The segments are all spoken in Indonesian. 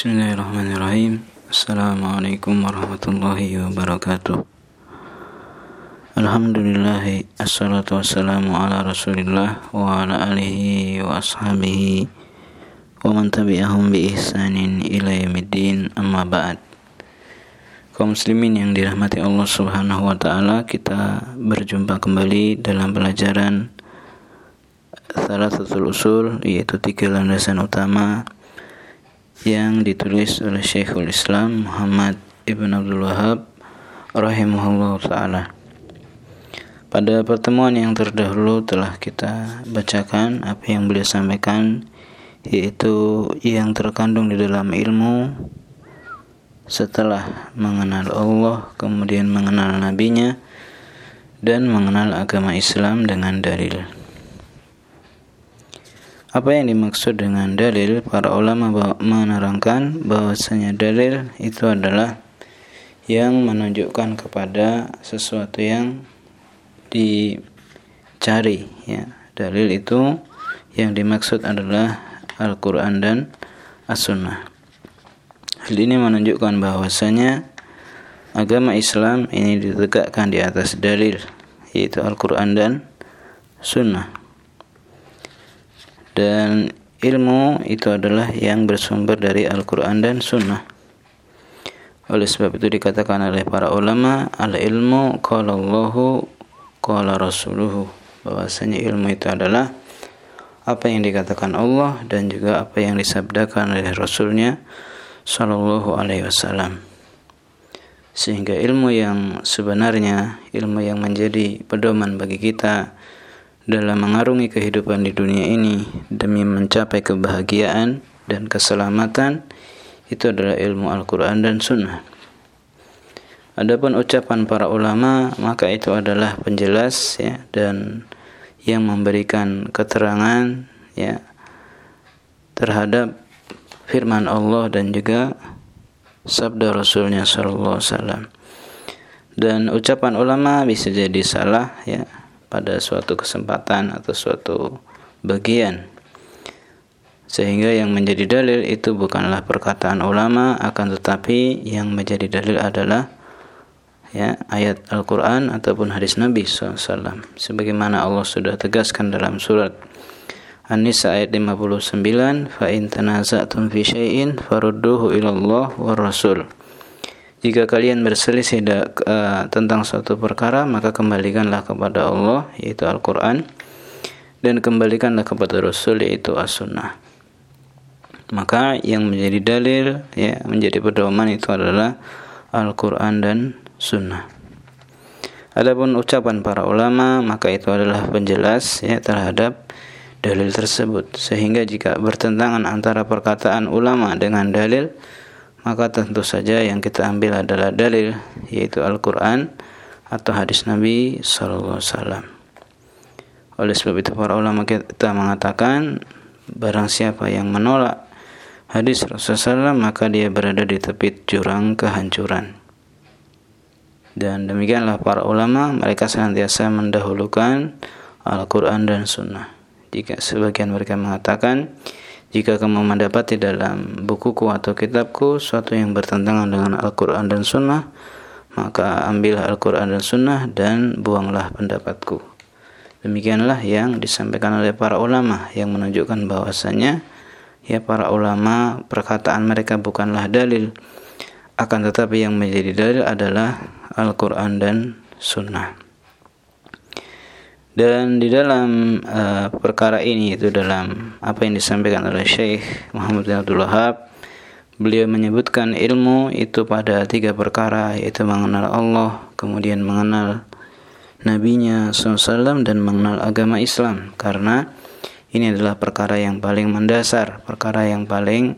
Bismillahirrahmanirrahim. Assalamualaikum warahmatullahi wabarakatuh. Alhamdulillah Assalatu wassalamu ala rasulillah Wa ala alihi wa ashabihi Wa man tabi'ahum bi ihsanin ila yamiddin Amma ba'd. Kaum muslimin yang dirahmati Allah Subhanahu wa taala, kita berjumpa kembali dalam pelajaran salah satu usul yaitu tiga landasan utama yang ditulis oleh Syekhul Islam Muhammad Ibn Abdul Wahab rahimahullah taala. Pada pertemuan yang terdahulu telah kita bacakan apa yang beliau sampaikan yaitu yang terkandung di dalam ilmu setelah mengenal Allah kemudian mengenal nabinya dan mengenal agama Islam dengan dalil apa yang dimaksud dengan dalil? Para ulama menerangkan bahwasanya dalil itu adalah yang menunjukkan kepada sesuatu yang dicari ya. Dalil itu yang dimaksud adalah Al-Quran dan As-Sunnah. Hal ini menunjukkan bahwasanya agama Islam ini ditegakkan di atas dalil yaitu Al-Qur'an dan Sunnah. Dan ilmu itu adalah yang bersumber dari Al-Qur'an dan Sunnah. Oleh sebab itu dikatakan oleh para ulama al-ilmu qala Allahu qala rasuluhu bahwasanya ilmu itu adalah apa yang dikatakan Allah dan juga apa yang disabdakan oleh Rasulnya Sallallahu Alaihi Wasallam sehingga ilmu yang sebenarnya ilmu yang menjadi pedoman bagi kita dalam mengarungi kehidupan di dunia ini demi mencapai kebahagiaan dan keselamatan itu adalah ilmu Al-Quran dan Sunnah. Adapun ucapan para ulama maka itu adalah penjelas ya dan yang memberikan keterangan ya terhadap firman Allah dan juga sabda Rasulnya Sallallahu Alaihi Wasallam. Dan ucapan ulama bisa jadi salah ya pada suatu kesempatan atau suatu bagian. Sehingga yang menjadi dalil itu bukanlah perkataan ulama akan tetapi yang menjadi dalil adalah ya ayat Al-Qur'an ataupun hadis Nabi SAW sebagaimana Allah sudah tegaskan dalam surat An-Nisa ayat 59 fa in tanaza'tum fi syai'in farudduhu ila Allah war Rasul jika kalian berselisih uh, tentang suatu perkara maka kembalikanlah kepada Allah yaitu Al-Qur'an dan kembalikanlah kepada Rasul yaitu As-Sunnah. Maka yang menjadi dalil ya menjadi pedoman itu adalah Al-Qur'an dan Sunnah. Adapun ucapan para ulama maka itu adalah penjelas ya terhadap dalil tersebut. Sehingga jika bertentangan antara perkataan ulama dengan dalil maka tentu saja yang kita ambil adalah dalil yaitu Al-Qur'an atau hadis Nabi sallallahu alaihi wasallam. Oleh sebab itu para ulama kita mengatakan barang siapa yang menolak hadis Rasulullah SAW maka dia berada di tepi jurang kehancuran. Dan demikianlah para ulama mereka senantiasa mendahulukan Al-Quran dan Sunnah jika sebagian mereka mengatakan jika kamu mendapati dalam bukuku atau kitabku sesuatu yang bertentangan dengan Al-Quran dan Sunnah maka ambillah Al-Quran dan Sunnah dan buanglah pendapatku. Demikianlah yang disampaikan oleh para ulama yang menunjukkan bahwasanya ya para ulama perkataan mereka bukanlah dalil akan tetapi yang menjadi dalil adalah Al-Quran dan Sunnah dan di dalam uh, perkara ini itu dalam apa yang disampaikan oleh Syekh Muhammad bin Abdul Wahab beliau menyebutkan ilmu itu pada tiga perkara yaitu mengenal Allah kemudian mengenal nabinya SAW dan mengenal agama Islam. Karena ini adalah perkara yang paling mendasar perkara yang paling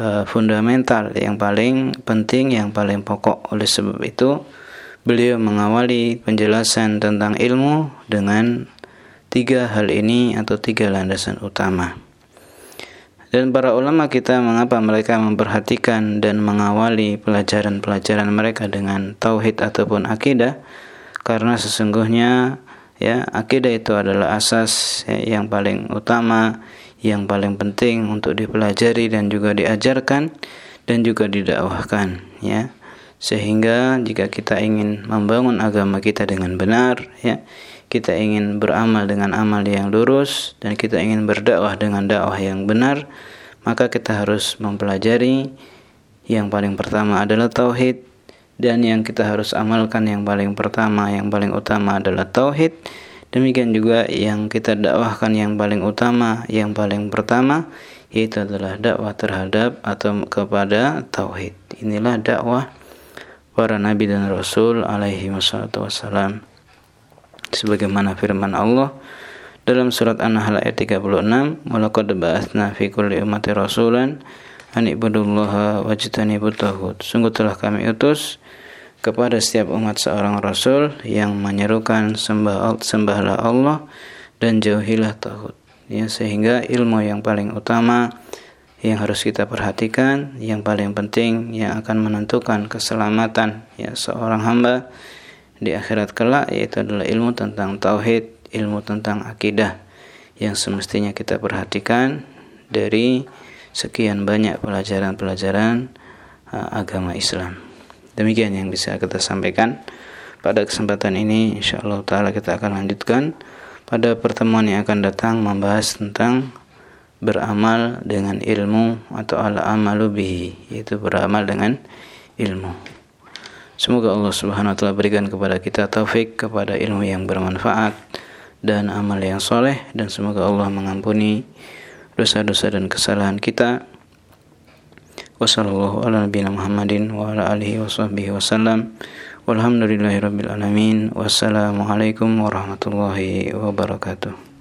uh, fundamental yang paling penting yang paling pokok. Oleh sebab itu beliau mengawali penjelasan tentang ilmu dengan tiga hal ini atau tiga landasan utama. Dan para ulama kita mengapa mereka memperhatikan dan mengawali pelajaran-pelajaran mereka dengan tauhid ataupun akidah? Karena sesungguhnya ya akidah itu adalah asas ya, yang paling utama yang paling penting untuk dipelajari dan juga diajarkan dan juga didakwahkan ya sehingga jika kita ingin membangun agama kita dengan benar ya kita ingin beramal dengan amal yang lurus dan kita ingin berdakwah dengan dakwah yang benar maka kita harus mempelajari yang paling pertama adalah tauhid dan yang kita harus amalkan yang paling pertama yang paling utama adalah tauhid. Demikian juga yang kita dakwahkan yang paling utama yang paling pertama yaitu adalah dakwah terhadap atau kepada tauhid. Inilah dakwah para nabi dan rasul alaihi wassalam. Sebagaimana firman Allah dalam surat An-Nahl ayat 36 walaqad ba'atsna fi kulli ummati rasulan an ibudullaha wajtanibut taghut. Sungguh telah kami utus kepada setiap umat seorang rasul yang menyerukan sembah sembahlah Allah dan jauhilah taghut. Ya sehingga ilmu yang paling utama yang harus kita perhatikan yang paling penting yang akan menentukan keselamatan ya seorang hamba di akhirat kelak yaitu adalah ilmu tentang tauhid, ilmu tentang akidah yang semestinya kita perhatikan dari sekian banyak pelajaran-pelajaran uh, agama Islam. Demikian yang bisa kita sampaikan pada kesempatan ini insyaallah taala kita akan lanjutkan pada pertemuan yang akan datang membahas tentang beramal dengan ilmu atau ala amalu bihi yaitu beramal dengan ilmu. Semoga Allah Subhanahu wa taala berikan kepada kita taufik kepada ilmu yang bermanfaat dan amal yang soleh dan semoga Allah mengampuni dosa-dosa dan kesalahan kita. Wassalamualaikum warahmatullahi wabarakatuh. Walhamdulillahirabbil alamin. Wassalamualaikum warahmatullahi wabarakatuh.